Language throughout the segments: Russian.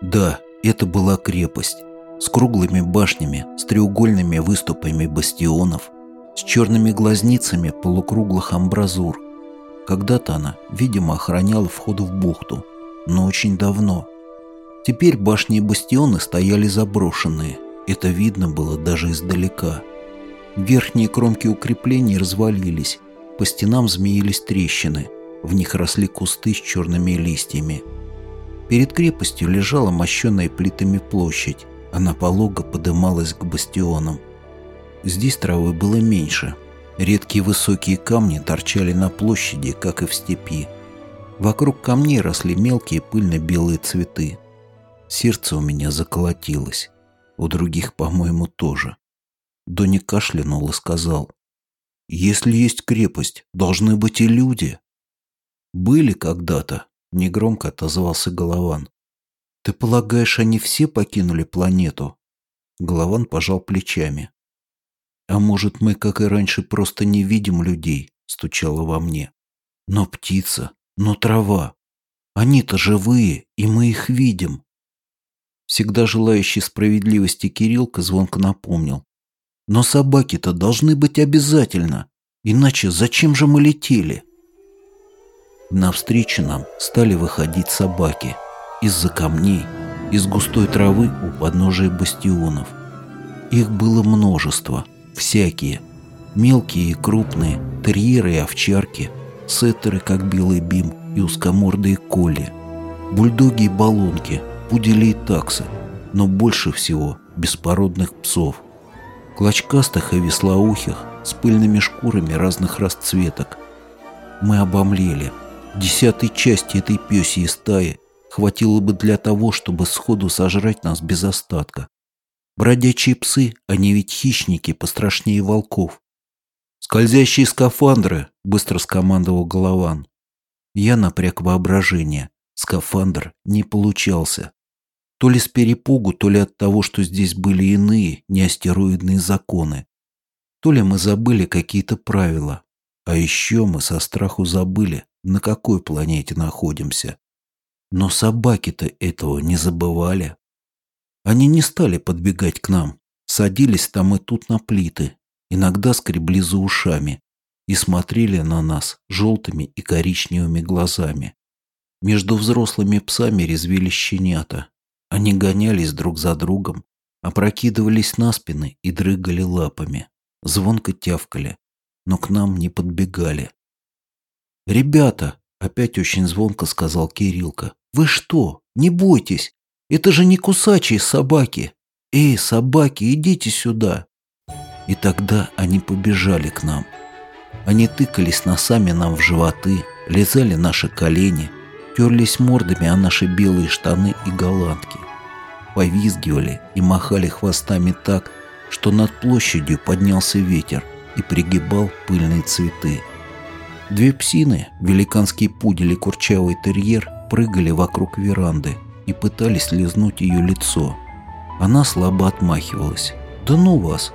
Да, это была крепость. С круглыми башнями, с треугольными выступами бастионов, с черными глазницами полукруглых амбразур. Когда-то она, видимо, охраняла вход в бухту, но очень давно. Теперь башни и бастионы стояли заброшенные, это видно было даже издалека. Верхние кромки укреплений развалились, по стенам змеились трещины, в них росли кусты с черными листьями. Перед крепостью лежала мощенная плитами площадь, она полого подымалась к бастионам. Здесь травы было меньше. Редкие высокие камни торчали на площади, как и в степи. Вокруг камней росли мелкие пыльно-белые цветы. Сердце у меня заколотилось. У других, по-моему, тоже. Дони кашлянул и сказал. «Если есть крепость, должны быть и люди». «Были когда-то», — негромко отозвался Голован. «Ты полагаешь, они все покинули планету?» Голован пожал плечами. «А может, мы, как и раньше, просто не видим людей?» — стучало во мне. «Но птица, но трава. Они-то живые, и мы их видим». Всегда желающий справедливости Кириллка звонко напомнил. «Но собаки-то должны быть обязательно, иначе зачем же мы летели?» Навстречу нам стали выходить собаки — из-за камней, из густой травы у подножия бастионов. Их было множество, всякие. Мелкие и крупные, терьеры и овчарки, сеттеры, как белый бим, и узкомордые коли, бульдоги и баллонки, пудели и таксы, но больше всего беспородных псов. Клочкастых и веслоухих, с пыльными шкурами разных расцветок. Мы обомлели. Десятой части этой пёсьей стаи хватило бы для того, чтобы сходу сожрать нас без остатка. Бродячие псы, они ведь хищники, пострашнее волков. «Скользящие скафандры!» — быстро скомандовал Голован. Я напряг воображение. Скафандр не получался. То ли с перепугу, то ли от того, что здесь были иные, неастероидные законы. То ли мы забыли какие-то правила. А еще мы со страху забыли, на какой планете находимся. Но собаки-то этого не забывали. Они не стали подбегать к нам, садились там и тут на плиты, иногда скребли за ушами и смотрели на нас желтыми и коричневыми глазами. Между взрослыми псами резвились щенята. Они гонялись друг за другом, опрокидывались на спины и дрыгали лапами, звонко тявкали, но к нам не подбегали. «Ребята!» — опять очень звонко сказал Кириллка. Вы что? Не бойтесь. Это же не кусачие собаки. Эй, собаки, идите сюда. И тогда они побежали к нам. Они тыкались носами нам в животы, лизали наши колени, терлись мордами о наши белые штаны и голландки. Повизгивали и махали хвостами так, что над площадью поднялся ветер и пригибал пыльные цветы. Две псины, великанский пудель и курчавый терьер, прыгали вокруг веранды и пытались лизнуть ее лицо. Она слабо отмахивалась. «Да ну вас!»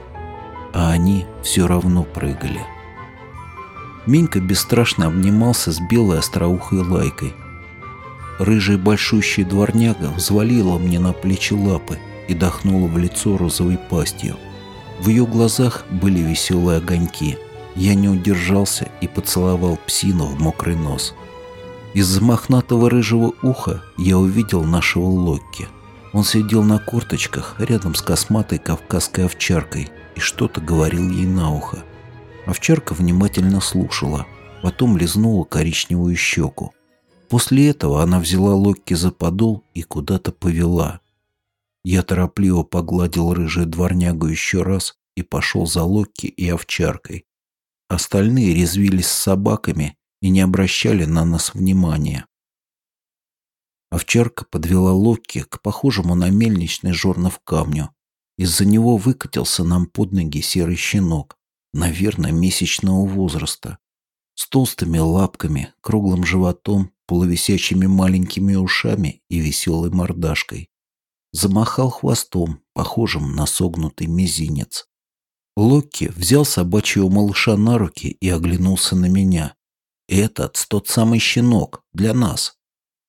А они все равно прыгали. Минька бесстрашно обнимался с белой остроухой лайкой. Рыжая большущая дворняга взвалила мне на плечи лапы и дохнула в лицо розовой пастью. В ее глазах были веселые огоньки. Я не удержался и поцеловал псину в мокрый нос. Из-за мохнатого рыжего уха я увидел нашего Локки. Он сидел на корточках рядом с косматой кавказской овчаркой и что-то говорил ей на ухо. Овчарка внимательно слушала, потом лизнула коричневую щеку. После этого она взяла Локки за подол и куда-то повела. Я торопливо погладил рыжую дворнягу еще раз и пошел за Локки и овчаркой. Остальные резвились с собаками и не обращали на нас внимания. Овчарка подвела Локи к похожему на мельничный жорнов камню. Из-за него выкатился нам под ноги серый щенок, наверное, месячного возраста, с толстыми лапками, круглым животом, полувисячими маленькими ушами и веселой мордашкой. Замахал хвостом, похожим на согнутый мизинец. Локки взял собачьего малыша на руки и оглянулся на меня. Этот тот самый щенок, для нас.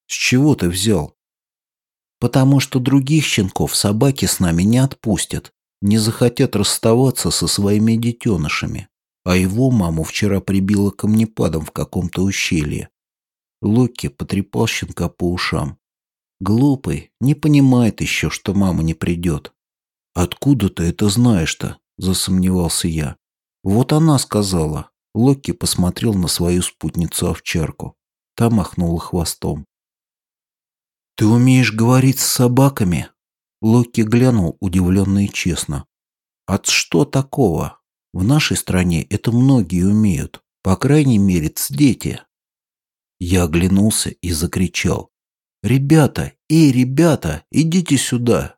С чего ты взял? Потому что других щенков собаки с нами не отпустят, не захотят расставаться со своими детенышами. А его маму вчера прибило камнепадом в каком-то ущелье. Локи потрепал щенка по ушам. Глупый, не понимает еще, что мама не придет. «Откуда ты это знаешь-то?» – засомневался я. «Вот она сказала». Локи посмотрел на свою спутницу-овчарку. Та махнула хвостом. «Ты умеешь говорить с собаками?» Локи глянул удивленно и честно. «От что такого? В нашей стране это многие умеют. По крайней мере, дети». Я оглянулся и закричал. «Ребята, эй, ребята, идите сюда!